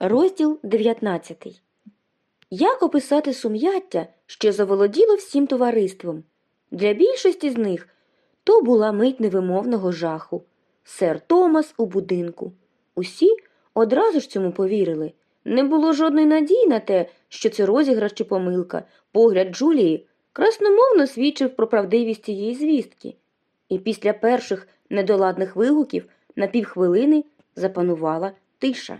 Розділ 19 Як описати сум'яття, що заволоділо всім товариством? Для більшості з них то була мить невимовного жаху. Сер Томас у будинку. Усі одразу ж цьому повірили. Не було жодної надії на те, що це розіграш чи помилка. Погляд Джулії красномовно свідчив про правдивість цієї звістки. І після перших недоладних вигуків на півхвилини запанувала тиша.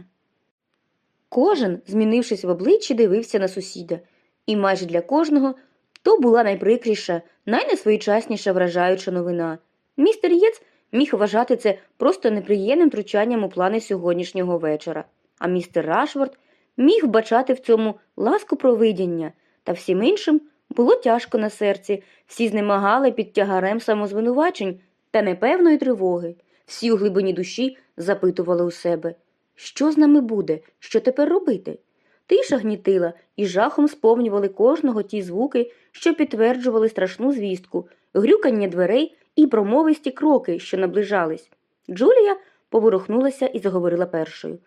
Кожен, змінившись в обличчі, дивився на сусіда, і майже для кожного то була найприкріша, найнесвоєчасніша вражаюча новина. Містер Єц міг вважати це просто неприємним втручанням у плани сьогоднішнього вечора, а містер Рашфорд міг вбачати в цьому ласку провидіння, та всім іншим було тяжко на серці, всі знемагали під тягарем самозвинувачень та непевної тривоги. Всі у глибині душі запитували у себе – що з нами буде? Що тепер робити? Тиша гнітила і жахом сповнювали кожного ті звуки, що підтверджували страшну звістку, грюкання дверей і промовисті кроки, що наближались. Джулія поворухнулася і заговорила першою.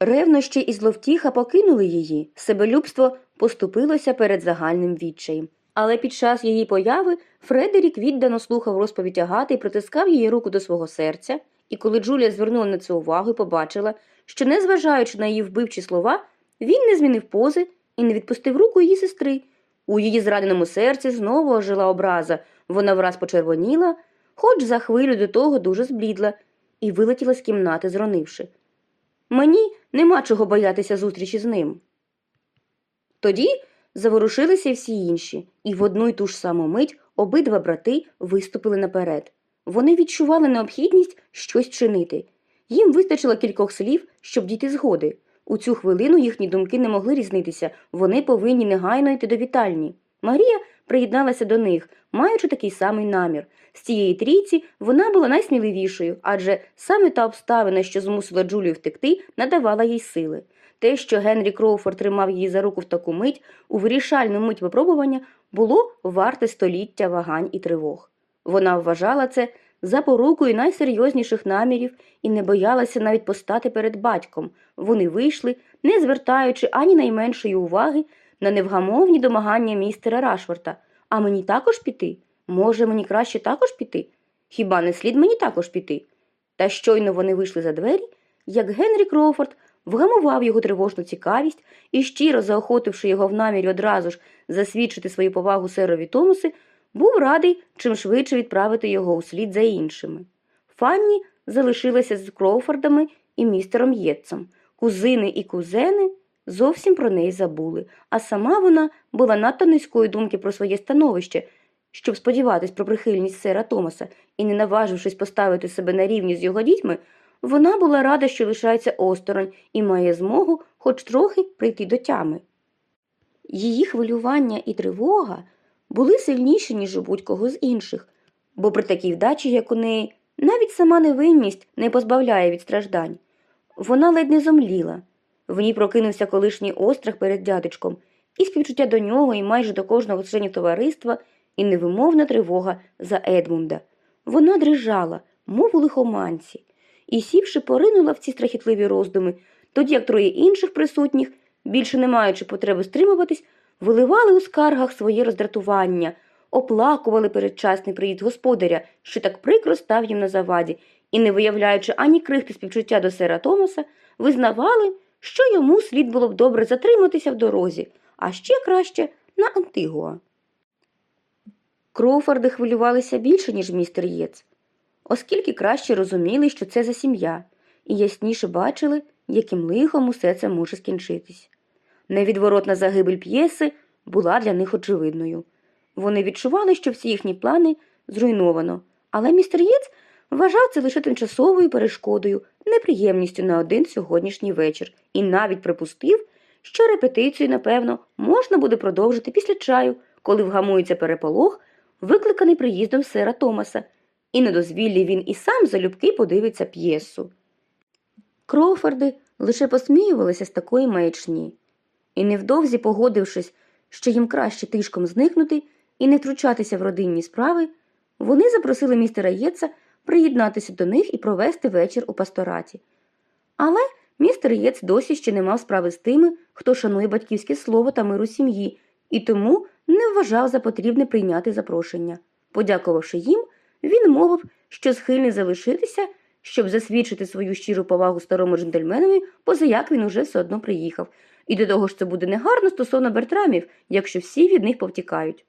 Ревнощі і зловтіха покинули її, себелюбство поступилося перед загальним відчаєм. Але під час її появи Фредерік віддано слухав розповідь Агати і притискав її руку до свого серця, і коли Джулія звернула на це увагу і побачила, що, незважаючи на її вбивчі слова, він не змінив пози і не відпустив руку її сестри. У її зраненому серці знову ожила образа, вона враз почервоніла, хоч за хвилю до того дуже зблідла, і вилетіла з кімнати, зронивши. Мені нема чого боятися зустрічі з ним. Тоді заворушилися всі інші, і в одну й ту ж саму мить обидва брати виступили наперед. Вони відчували необхідність щось чинити. Їм вистачило кількох слів, щоб дійти згоди. У цю хвилину їхні думки не могли різнитися, вони повинні негайно йти до вітальні. Марія приєдналася до них, маючи такий самий намір. З цієї трійці вона була найсміливішою, адже саме та обставина, що змусила Джулію втекти, надавала їй сили. Те, що Генрі Кроуфорд тримав її за руку в таку мить, у вирішальну мить випробування, було варте століття вагань і тривог. Вона вважала це запорукою найсерйозніших намірів і не боялася навіть постати перед батьком. Вони вийшли, не звертаючи ані найменшої уваги на невгамовні домагання містера Рашфорта. А мені також піти? Може, мені краще також піти? Хіба не слід мені також піти? Та щойно вони вийшли за двері, як Генрі Кроуфорд вгамував його тривожну цікавість і, щиро заохотивши його в намірі одразу ж засвідчити свою повагу серові Томуси, був радий чим швидше відправити його услід за іншими. Фанні залишилася з Кроуфордами і містером Єтцем. Кузини і кузени зовсім про неї забули, а сама вона була надто низької думки про своє становище, щоб сподіватись про прихильність сера Томаса і, не наважившись поставити себе на рівні з його дітьми, вона була рада, що лишається осторонь і має змогу хоч трохи прийти до тями. Її хвилювання і тривога були сильніші, ніж у будь-кого з інших, бо при такій вдачі, як у неї, навіть сама невинність не позбавляє від страждань. Вона ледь не зомліла. В ній прокинувся колишній острах перед дядечком, і співчуття до нього, і майже до кожного членів товариства, і невимовна тривога за Едмунда. Вона дрижала, мов у лихоманці, і сівши, поринула в ці страхітливі роздуми, тоді як троє інших присутніх, більше не маючи потреби стримуватись, виливали у скаргах своє роздратування, оплакували передчасний приїзд господаря, що так прикро став їм на заваді, і, не виявляючи ані крихти співчуття до сера Томаса, визнавали, що йому слід було б добре затриматися в дорозі, а ще краще на Антигуа. Кроуфорди хвилювалися більше, ніж містер Єц, оскільки краще розуміли, що це за сім'я, і ясніше бачили, яким лихом усе це може скінчитись. Невідворотна загибель п'єси була для них очевидною. Вони відчували, що всі їхні плани зруйновано, але містер Єц вважав це лише тимчасовою перешкодою, неприємністю на один сьогоднішній вечір, і навіть припустив, що репетицію, напевно, можна буде продовжити після чаю, коли вгамується переполох, викликаний приїздом сера Томаса, і на дозвіллі він і сам залюбки подивиться п'єсу. Кроуфорди лише посміювалися з такої маячні і невдовзі, погодившись, що їм краще тишком зникнути і не втручатися в родинні справи, вони запросили містера Єтса приєднатися до них і провести вечір у пастораті. Але містер Єц досі ще не мав справи з тими, хто шанує батьківське слово та миру сім'ї, і тому не вважав за потрібне прийняти запрошення. Подякувавши їм, він мовив, що схильний залишитися, щоб засвідчити свою щиру повагу старому джентльменові, позаяк він уже все одно приїхав. І до того ж це буде негарно стосовно Бертрамів, якщо всі від них повтікають.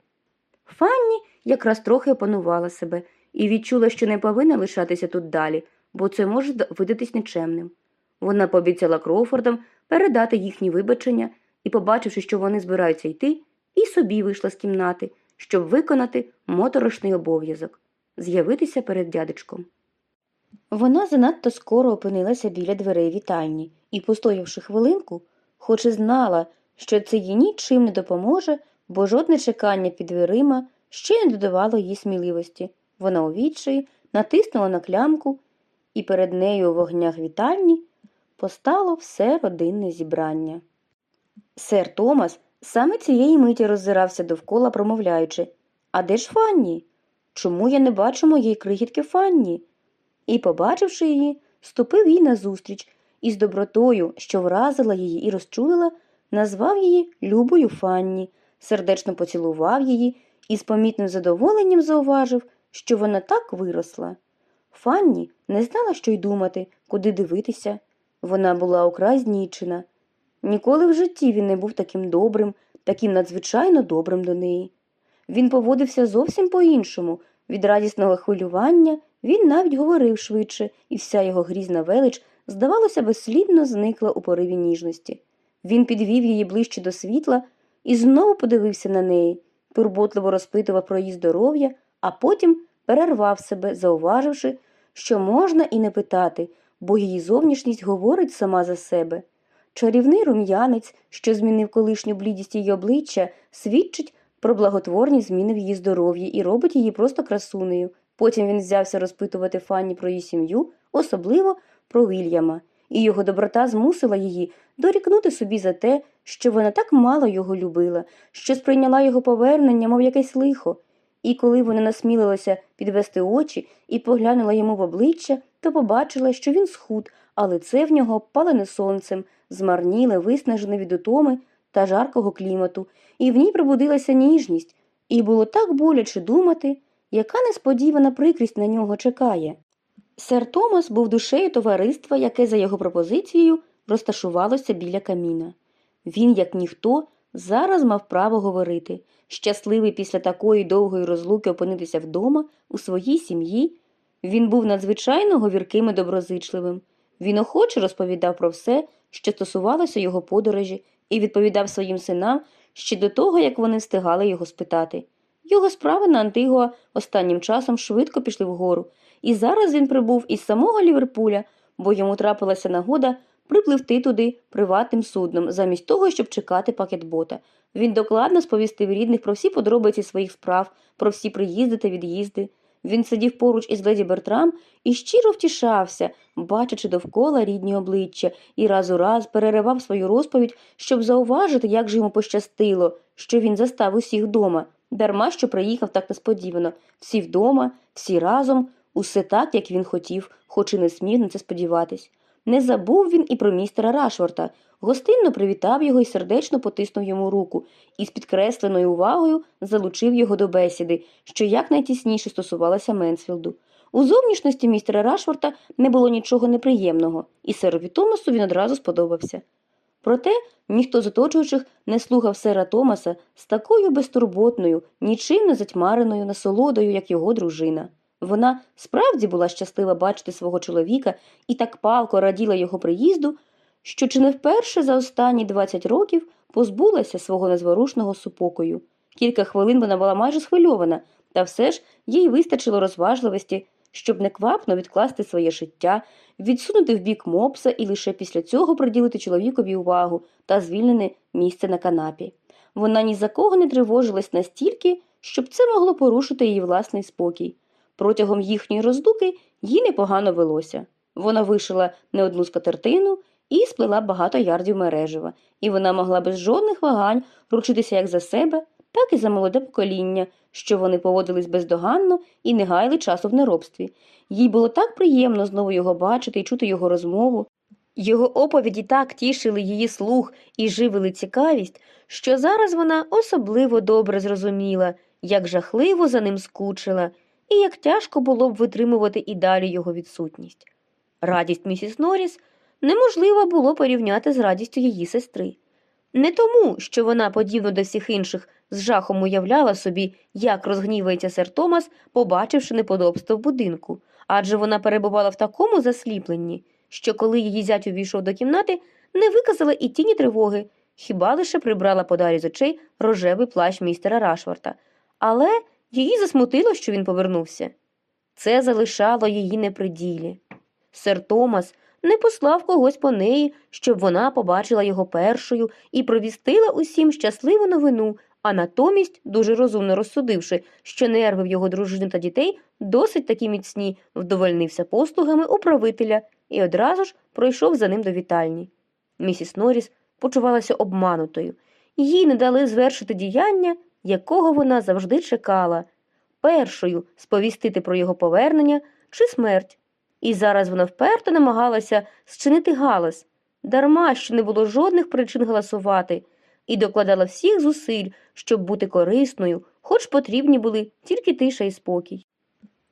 Фанні якраз трохи опанувала себе і відчула, що не повинна лишатися тут далі, бо це може видатись нечемним. Вона пообіцяла Кроуфордам передати їхні вибачення і, побачивши, що вони збираються йти, і собі вийшла з кімнати, щоб виконати моторошний обов'язок з'явитися перед дядечком. Вона занадто скоро опинилася біля дверей вітальні і, постоявши хвилинку, хоч і знала, що це їй нічим не допоможе, бо жодне чекання під дверима ще не додавало їй сміливості. Вона у відчаї натиснула на клямку, і перед нею у вогнях вітальні постало все родинне зібрання. Сер Томас саме цієї миті роззирався довкола, промовляючи А де ж Фанні? Чому я не бачу моєї крихітки Фанні? І, побачивши її, ступив їй назустріч і з добротою, що вразила її і розчулила, назвав її Любою Фанні, сердечно поцілував її і з помітним задоволенням зауважив, що вона так виросла. Фанні не знала, що й думати, куди дивитися. Вона була украй знічена. Ніколи в житті він не був таким добрим, таким надзвичайно добрим до неї. Він поводився зовсім по-іншому. Від радісного хвилювання він навіть говорив швидше, і вся його грізна велич, здавалося, безслідно зникла у пориві ніжності. Він підвів її ближче до світла і знову подивився на неї, турботливо розпитував про її здоров'я, а потім перервав себе, зауваживши, що можна і не питати, бо її зовнішність говорить сама за себе. Чарівний рум'янець, що змінив колишню блідість її обличчя, свідчить про благотворні зміни в її здоров'ї і робить її просто красунею. Потім він взявся розпитувати Фанні про її сім'ю, особливо про Вільяма, і його доброта змусила її дорікнути собі за те, що вона так мало його любила, що сприйняла його повернення, мов якесь лихо. І коли вона насмілилася підвести очі і поглянула йому в обличчя, то побачила, що він схуд, а лице в нього палене сонцем, змарніле, виснажене від утоми та жаркого клімату, і в ній пробудилася ніжність, і було так боляче думати, яка несподівана прикрість на нього чекає. Сер Томас був душею товариства, яке за його пропозицією розташувалося біля каміна. Він, як ніхто, зараз мав право говорити, щасливий після такої довгої розлуки опинитися вдома, у своїй сім'ї. Він був надзвичайно говірким і доброзичливим. Він охоче розповідав про все, що стосувалося його подорожі, і відповідав своїм синам ще до того, як вони встигали його спитати. Його справи на Антигуа останнім часом швидко пішли вгору, і зараз він прибув із самого Ліверпуля, бо йому трапилася нагода припливти туди приватним судном, замість того, щоб чекати пакетбота. Він докладно сповістив рідних про всі подробиці своїх справ, про всі приїзди та від'їзди. Він сидів поруч із леді Бертрам і щиро втішався, бачачи довкола рідні обличчя, і раз у раз переривав свою розповідь, щоб зауважити, як же йому пощастило, що він застав усіх дома. Дарма що приїхав так несподівано. Всі вдома, всі разом, усе так, як він хотів, хоч і не смів на це сподіватись. Не забув він і про містера Рашворта, гостинно привітав його і сердечно потиснув йому руку, і з підкресленою увагою залучив його до бесіди, що якнайтісніше стосувалася Менсфілду. У зовнішності містера Рашворта не було нічого неприємного, і серові Томасу він одразу сподобався. Проте ніхто з оточуючих не слухав сера Томаса з такою безтурботною, нічим не затьмареною насолодою, як його дружина. Вона справді була щаслива бачити свого чоловіка і так палко раділа його приїзду, що чи не вперше за останні 20 років позбулася свого незворушного супокою. Кілька хвилин вона була майже схвильована, та все ж їй вистачило розважливості, щоб неквапно відкласти своє життя, відсунути в бік мопса і лише після цього приділити чоловікові увагу та звільнене місце на канапі. Вона ні за кого не тривожилась настільки, щоб це могло порушити її власний спокій. Протягом їхньої роздуки їй непогано велося. Вона вишила не одну скатертину і сплела багато ярдів мережева, і вона могла без жодних вагань ручитися як за себе, так і за молоде покоління, що вони поводились бездоганно і не гаяли часу в неробстві. Їй було так приємно знову його бачити і чути його розмову. Його оповіді так тішили її слух і живили цікавість, що зараз вона особливо добре зрозуміла, як жахливо за ним скучила, і як тяжко було б витримувати і далі його відсутність. Радість місіс Норріс неможливо було порівняти з радістю її сестри. Не тому, що вона, подібно до всіх інших, з жахом уявляла собі, як розгнівається сер Томас, побачивши неподобство в будинку, адже вона перебувала в такому засліпленні, що коли її зять увійшов до кімнати, не виказала і тіні тривоги, хіба лише прибрала подарі з очей рожевий плащ містера Рашварта. Але її засмутило, що він повернувся. Це залишало її неприділі. Сер Томас не послав когось по неї, щоб вона побачила його першою і провістила усім щасливу новину, а натомість, дуже розумно розсудивши, що нерви в його дружини та дітей досить такі міцні, вдовольнився послугами управителя і одразу ж пройшов за ним до вітальні. Місіс Норріс почувалася обманутою. Їй не дали звершити діяння, якого вона завжди чекала, першою сповістити про його повернення чи смерть. І зараз вона вперто намагалася зчинити галас, дарма що не було жодних причин голосувати, і докладала всіх зусиль, щоб бути корисною, хоч потрібні були тільки тиша і спокій.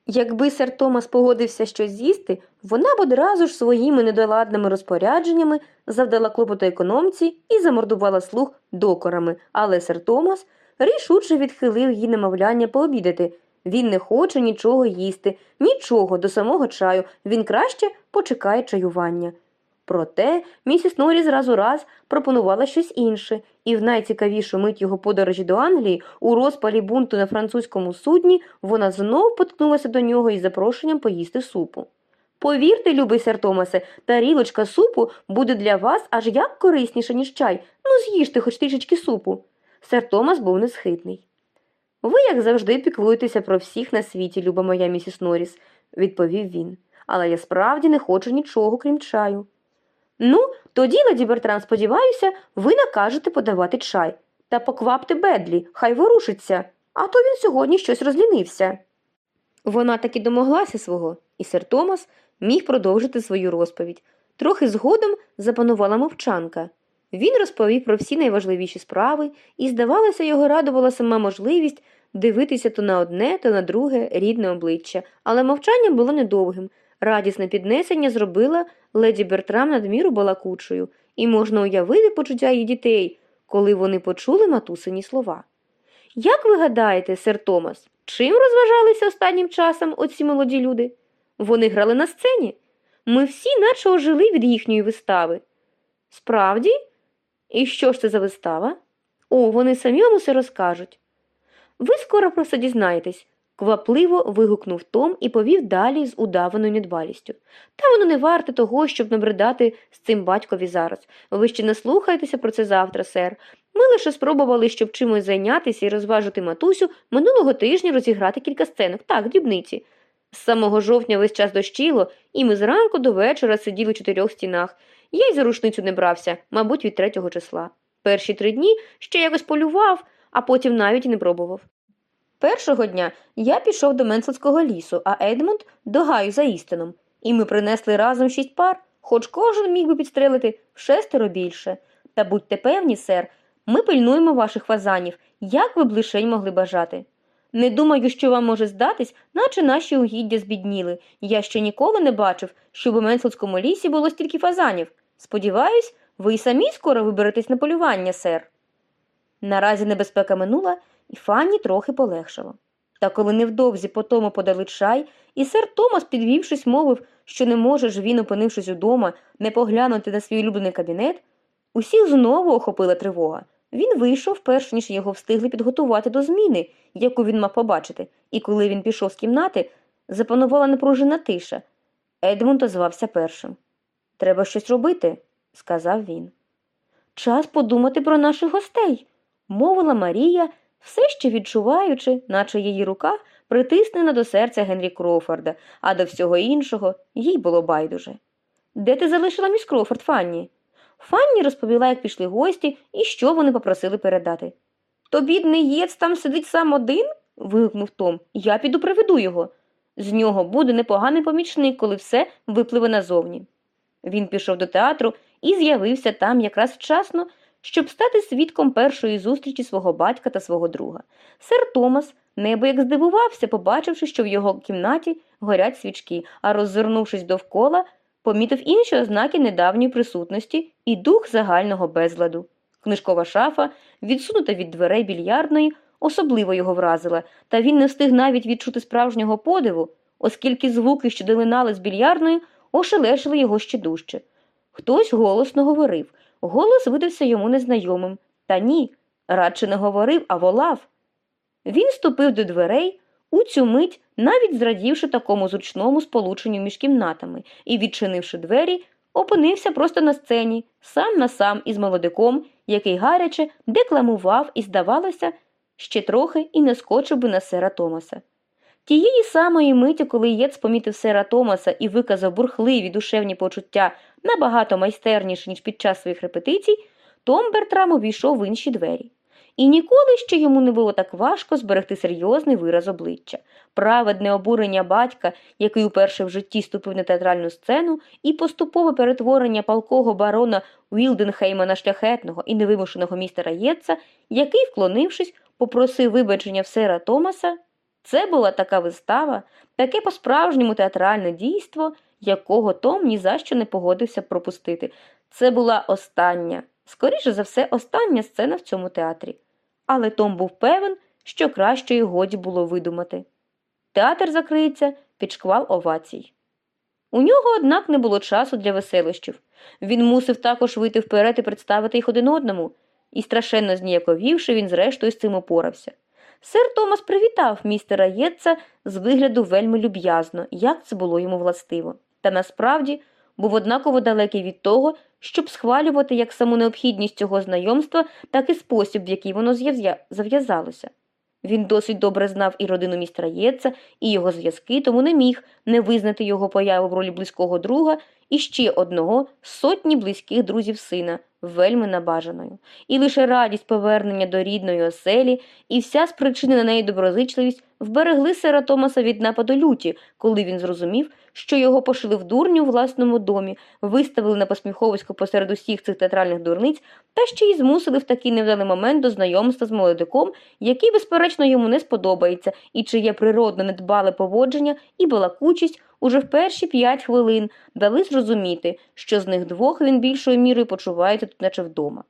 Якби сер Томас погодився щось з'їсти, вона б одразу ж своїми недоладними розпорядженнями завдала клопоту економці і замордувала слух докорами, але сер Томас рішуче відхилив її намовляння пообідати. Він не хоче нічого їсти, нічого до самого чаю, він краще почекає чаювання. Проте місіс Норріс раз у раз пропонувала щось інше, і в найцікавішу мить його подорожі до Англії у розпалі бунту на французькому судні вона знов поткнулася до нього із запрошенням поїсти супу. Повірте, любий сер Томасе, тарілочка супу буде для вас аж як корисніша, ніж чай. Ну, з'їжте хоч трішечки супу. Сер Томас був несхитний. Ви, як завжди, піклуєтеся про всіх на світі, люба моя місіс Норріс, відповів він. Але я справді не хочу нічого, крім чаю. Ну, тоді, леді Бертран, сподіваюся, ви накажете подавати чай. Та поквапте Бедлі, хай ворушиться, а то він сьогодні щось розлінився. Вона таки домоглася свого, і сер Томас міг продовжити свою розповідь. Трохи згодом запанувала мовчанка. Він розповів про всі найважливіші справи, і, здавалося, його радувала сама можливість дивитися то на одне, то на друге рідне обличчя, але мовчання було недовгим. Радісне піднесення зробила леді Бертрам надміру балакучою, і можна уявити почуття її дітей, коли вони почули матусині слова. Як ви гадаєте, сер Томас, чим розважалися останнім часом оці молоді люди? Вони грали на сцені. Ми всі наче ожили від їхньої вистави. Справді? І що ж це за вистава? О, вони самі вам усе розкажуть. Ви скоро про це дізнаєтесь, квапливо вигукнув Том і повів далі з удаваною недбалістю. Та воно не варте того, щоб набридати з цим батькові зараз. Ви ще не слухаєтеся про це завтра, сер. Ми лише спробували, щоб чимось зайнятися і розважити матусю минулого тижня розіграти кілька сценок, так, дрібниці. З самого жовтня весь час дощило, і ми зранку до вечора сиділи в чотирьох стінах. Я й за рушницю не брався, мабуть, від третього числа. Перші три дні ще якось полював, а потім навіть не пробував. Першого дня я пішов до Менселського лісу, а Едмунд до гаю за істином, і ми принесли разом шість пар, хоч кожен міг би підстрелити в шестеро більше. Та будьте певні, сер, ми пильнуємо ваших фазанів, як ви б лишень могли бажати. Не думаю, що вам може здатись, наче наші угіддя збідніли. Я ще ніколи не бачив, щоб у Менселському лісі було стільки фазанів. Сподіваюсь, ви й самі скоро виберетесь на полювання, сер. Наразі небезпека минула, і Фанні трохи полегшало. Та коли невдовзі по тому подали чай, і сер Томас, підвівшись, мовив, що не може ж він, опинившись удома, не поглянути на свій улюблений кабінет, усіх знову охопила тривога. Він вийшов, перш ніж його встигли підготувати до зміни, яку він мав побачити, і коли він пішов з кімнати, запанувала напружена тиша. Едмунд озвався першим. Треба щось робити, сказав він. Час подумати про наших гостей, мовила Марія, все ще відчуваючи, наче її рука притиснена до серця Генрі Кроуфорда, а до всього іншого їй було байдуже. Де ти залишила міс Кроуфорд, Фанні? Фанні розповіла, як пішли гості і що вони попросили передати. То бідний єц там сидить сам один? вигукнув Том. Я піду приведу його. З нього буде непоганий помічник, коли все випливе назовні. Він пішов до театру і з'явився там якраз вчасно, щоб стати свідком першої зустрічі свого батька та свого друга. Сер Томас небояк здивувався, побачивши, що в його кімнаті горять свічки, а роззирнувшись довкола, помітив інші ознаки недавньої присутності і дух загального безладу. Книжкова шафа, відсунута від дверей більярдної, особливо його вразила, та він не встиг навіть відчути справжнього подиву, оскільки звуки, що долинали з більярдної, ошелешили його ще дужче. Хтось голосно говорив. Голос видався йому незнайомим. Та ні, радше не говорив, а волав. Він ступив до дверей, у цю мить, навіть зрадівши такому зручному сполученню між кімнатами і, відчинивши двері, опинився просто на сцені, сам на сам із молодиком, який гаряче декламував і, здавалося, ще трохи і не скочив би на сера Томаса. Тієї самої миті, коли Єц помітив сера Томаса і виказав бурхливі душевні почуття набагато майстерніше, ніж під час своїх репетицій, Том Бертрам увійшов в інші двері. І ніколи ще йому не було так важко зберегти серйозний вираз обличчя, праведне обурення батька, який уперше в житті ступив на театральну сцену, і поступове перетворення палкого барона Уілденхейма на шляхетного і невимушеного містера Єтса, який, вклонившись, попросив вибачення в сера Томаса. Це була така вистава, таке по-справжньому театральне дійство, якого Том ні за що не погодився пропустити. Це була остання, скоріше за все, остання сцена в цьому театрі. Але Том був певен, що кращої годі було видумати. Театр закриється під шквал овацій. У нього, однак, не було часу для веселощів. Він мусив також вийти вперед і представити їх один одному, і, страшенно зніяковівши, він зрештою з цим опорався. Сер Томас привітав містера Єтца з вигляду вельми люб'язно, як це було йому властиво, та насправді був однаково далекий від того, щоб схвалювати як саму необхідність цього знайомства, так і спосіб, в який воно зав'язалося. Він досить добре знав і родину містера Єтца, і його зв'язки, тому не міг не визнати його появу в ролі близького друга і ще одного з сотні близьких друзів сина, вельми набажаною. І лише радість повернення до рідної оселі і вся спричинена неї доброзичливість вберегли сера Томаса від нападу люті, коли він зрозумів, що його пошили в дурню у власному домі, виставили на посміховисько посеред усіх цих театральних дурниць та ще й змусили в такий невдалий момент до знайомства з молодиком, який, безперечно, йому не сподобається, і чиє природно недбале поводження і балакучість уже в перші п'ять хвилин дали зрозуміти, що з них двох він більшою мірою почувається тут, наче вдома.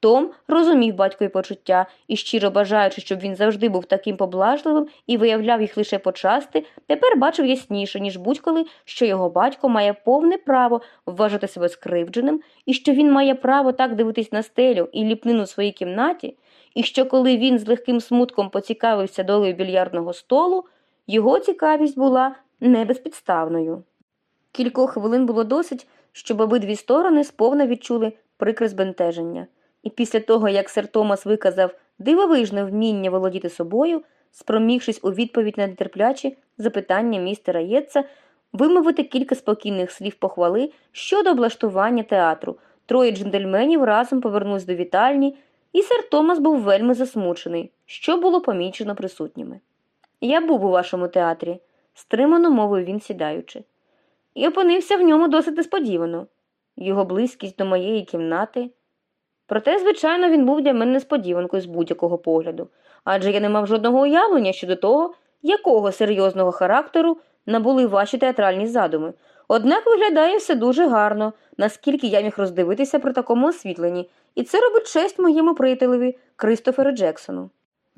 Том розумів батькові почуття і, щиро бажаючи, щоб він завжди був таким поблажливим і виявляв їх лише почасти, тепер бачив ясніше, ніж будь-коли, що його батько має повне право вважати себе скривдженим, і що він має право так дивитись на стелю і ліпнину в своїй кімнаті, і що коли він з легким смутком поцікавився долею більярдного столу, його цікавість була не безпідставною. Кількох хвилин було досить, щоб обидві сторони сповна відчули прикре збентеження. І після того, як сер Томас виказав дивовижне вміння володіти собою, спромігшись у відповідь на нетерплячі запитання містера Єтца, вимовити кілька спокійних слів похвали щодо облаштування театру, троє джентльменів разом повернулись до вітальні, і сер Томас був вельми засмучений, що було помічено присутніми. Я був у вашому театрі, стримано мовив він сідаючи, і опинився в ньому досить несподівано. Його близькість до моєї кімнати. Проте, звичайно, він був для мене несподіванкою з будь-якого погляду, адже я не мав жодного уявлення щодо того, якого серйозного характеру набули ваші театральні задуми. Однак виглядає все дуже гарно, наскільки я міг роздивитися при такому освітленні, і це робить честь моєму приятелеві Кристоферу Джексону.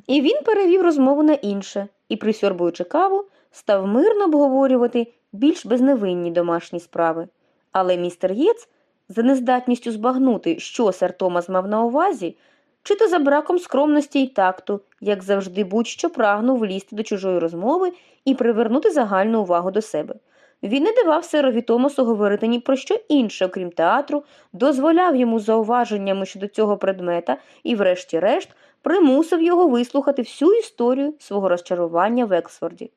І він перевів розмову на інше і, присьорбуючи каву, став мирно обговорювати більш безневинні домашні справи. Але містер Єц, за нездатністю збагнути, що сер Томас мав на увазі, чи то за браком скромності й такту, як завжди будь-що прагнув влізти до чужої розмови і привернути загальну увагу до себе. Він не давав серові Томасу говорити ні про що інше, окрім театру, дозволяв йому зауваженнями щодо цього предмета і, врешті-решт, примусив його вислухати всю історію свого розчарування вЕксфорді.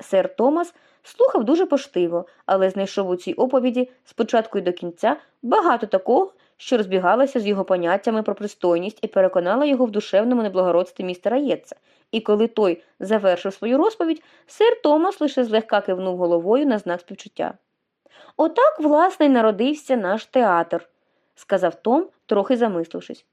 Сер Томас слухав дуже поштиво, але знайшов у цій оповіді спочатку й до кінця багато такого, що розбігалося з його поняттями про пристойність і переконала його в душевному неблагородстві містера Єтца. І коли той завершив свою розповідь, сер Томас лише злегка кивнув головою на знак співчуття. Отак, власне, народився наш театр, сказав Том, трохи замислившись.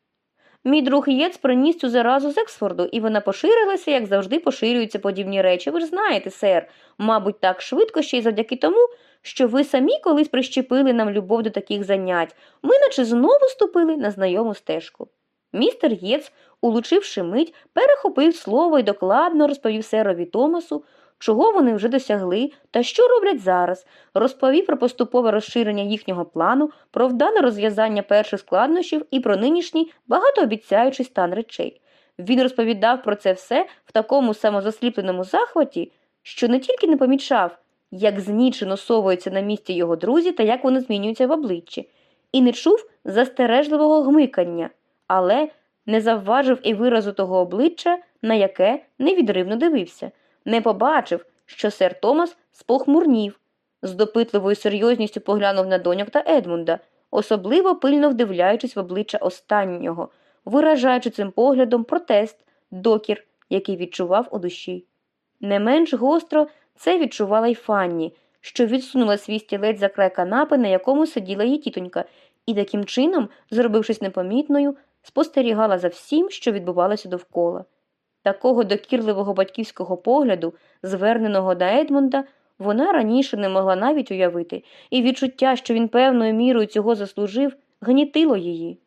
Мій друг Єц приніс цю заразу зЕксфорду, і вона поширилася, як завжди поширюються подібні речі. Ви ж знаєте, сер, мабуть, так швидко ще й завдяки тому, що ви самі колись прищепили нам любов до таких занять. Ми наче знову ступили на знайому стежку. Містер Єц, улучивши мить, перехопив слово і докладно розповів серові Томасу, чого вони вже досягли та що роблять зараз, розповів про поступове розширення їхнього плану, про вдале розв'язання перших складнощів і про нинішній багатообіцяючий стан речей. Він розповідав про це все в такому самозасліпленому захваті, що не тільки не помічав, як знічено совуються на місці його друзі та як вони змінюються в обличчі, і не чув застережливого гмикання, але не завважив і виразу того обличчя, на яке невідривно дивився, не побачив, що сер Томас спохмурнів, з допитливою серйозністю поглянув на доньок та Едмунда, особливо пильно вдивляючись в обличчя останнього, виражаючи цим поглядом протест, докір, який відчував у душі. Не менш гостро це відчувала й Фанні, що відсунула свій стілець за край канапи, на якому сиділа її тітонька, і таким чином, зробившись непомітною, спостерігала за всім, що відбувалося довкола. Такого докірливого батьківського погляду, зверненого до Едмунда, вона раніше не могла навіть уявити, і відчуття, що він певною мірою цього заслужив, гнітило її.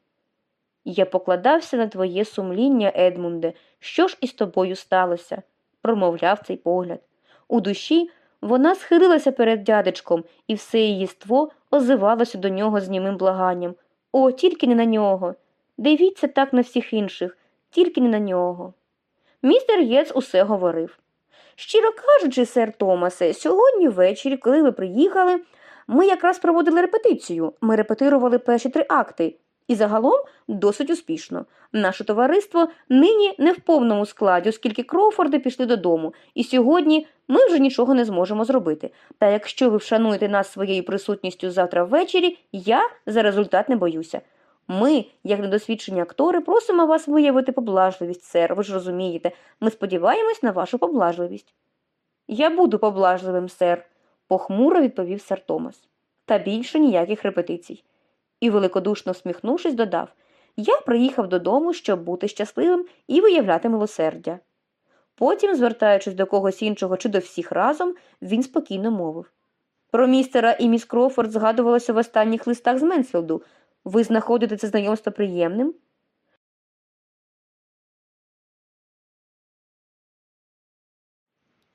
Я покладався на твоє сумління, Едмунде, що ж із тобою сталося? промовляв цей погляд. У душі вона схилилася перед дядечком, і все її ство озивалося до нього з німим благанням. О, тільки не на нього. Дивіться так на всіх інших, тільки не на нього. Містер Єц усе говорив. Щиро кажучи, сер Томасе, сьогодні ввечері, коли ви приїхали, ми якраз проводили репетицію. Ми репетирували перші три акти. І загалом досить успішно. Наше товариство нині не в повному складі, оскільки Кроуфорди пішли додому, і сьогодні ми вже нічого не зможемо зробити. Та якщо ви вшануєте нас своєю присутністю завтра ввечері, я за результат не боюся. Ми, як недосвідчені актори, просимо вас виявити поблажливість, сер, ви ж розумієте. Ми сподіваємось на вашу поблажливість. Я буду поблажливим, сер, похмуро відповів сер Томас. Та більше ніяких репетицій. І, великодушно всміхнувшись, додав Я приїхав додому, щоб бути щасливим і виявляти милосердя. Потім, звертаючись до когось іншого чи до всіх разом, він спокійно мовив Про містера і міс Крофорд згадувалося в останніх листах з Менфілду. Ви знаходите це знайомство приємним?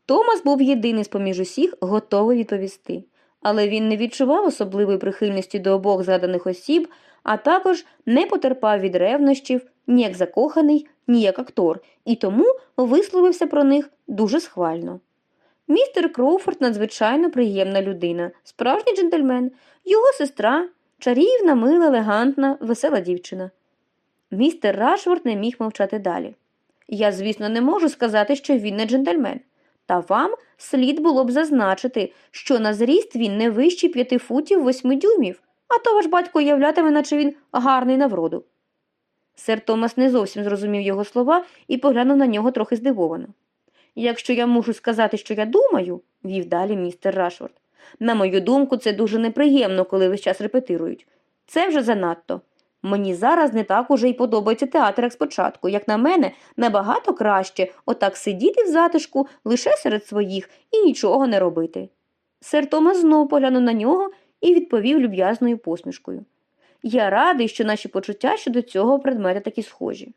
Томас був єдиний з поміж усіх готовий відповісти, але він не відчував особливої прихильності до обох згаданих осіб, а також не потерпав від ревнощів ні як закоханий, ні як актор, і тому висловився про них дуже схвально. Містер Кроуфорд надзвичайно приємна людина, справжній джентльмен, його сестра чарівна, мила, елегантна, весела дівчина. Містер Рашфорд не міг мовчати далі. Я, звісно, не можу сказати, що він не джентльмен. Та вам слід було б зазначити, що на зріст він не вищий п'яти футів восьми дюймів, а то ваш батько уявлятиме, наче він гарний на вроду. Сер Томас не зовсім зрозумів його слова і поглянув на нього трохи здивовано. Якщо я мушу сказати, що я думаю, вів далі містер Рашфорд, на мою думку, це дуже неприємно, коли весь час репетирують. Це вже занадто. Мені зараз не так уже й подобається театр, як спочатку. Як на мене, набагато краще отак сидіти в затишку лише серед своїх і нічого не робити. Сер Томас знов поглянув на нього і відповів люб'язною посмішкою. Я радий, що наші почуття щодо цього предмета такі схожі.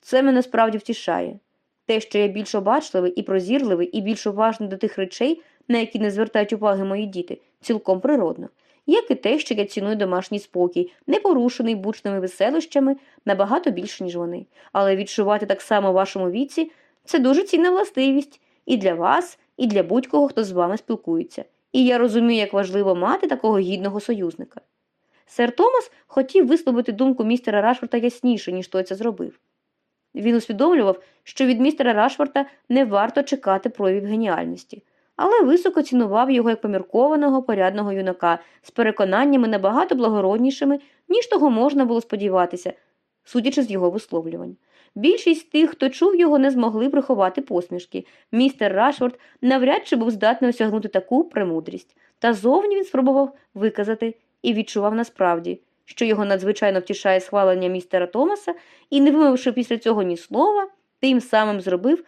Це мене справді втішає. Те, що я більш обачливий і прозірливий, і більш уважний до тих речей, на які не звертають уваги мої діти, цілком природно, як і те, що я ціную домашній спокій, не порушений бучними веселищами набагато більше, ніж вони. Але відчувати так само в вашому віці це дуже цінна властивість і для вас, і для будь-кого, хто з вами спілкується. І я розумію, як важливо мати такого гідного союзника. Сер Томас хотів висловити думку містера Рашфорта ясніше, ніж той це зробив. Він усвідомлював, що від містера Рашфорта не варто чекати проявів геніальності, але високо цінував його як поміркованого порядного юнака з переконаннями набагато благороднішими, ніж того можна було сподіватися, судячи з його висловлювань. Більшість тих, хто чув його, не змогли приховати посмішки. Містер Рашфорд навряд чи був здатний осягнути таку премудрість. Та зовні він спробував виказати і відчував насправді, що його надзвичайно втішає схвалення містера Томаса, і, не вимовивши після цього ні слова, тим самим зробив